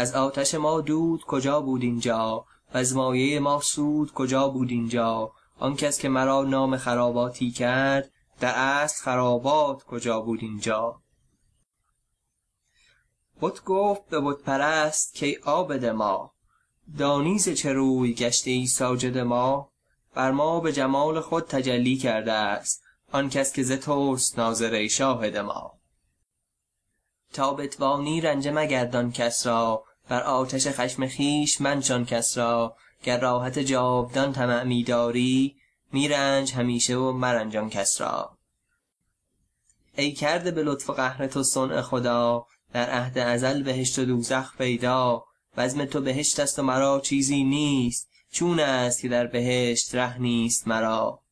از آتش ما دود کجا بود اینجا؟ از مایه ما سود کجا بود اینجا؟ آن کس که مرا نام خراباتی کرد در اصل خرابات کجا بود اینجا؟ بت گفت به بت پرست کای عابد ما دانی ز چه روی گشته ای ساجد ما؟ بر ما به جمال خود تجلی کرده است آن کس که ز توست ناظر شاهد ما. تا بتوانی رنجه مگردان کس را بر آتش خشم خویش منشان کس را گر راحت جاودان طمع می داری می رنج همیشه و مرنجان کس را. ای کرده به لطف و قهر تو صنع خدا در عهد ازل بهشت و دوزخ پیدا. بزم تو بهشت است و مرا چیزی نیست چون است که در بهشت ره نیست مرا.